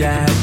dad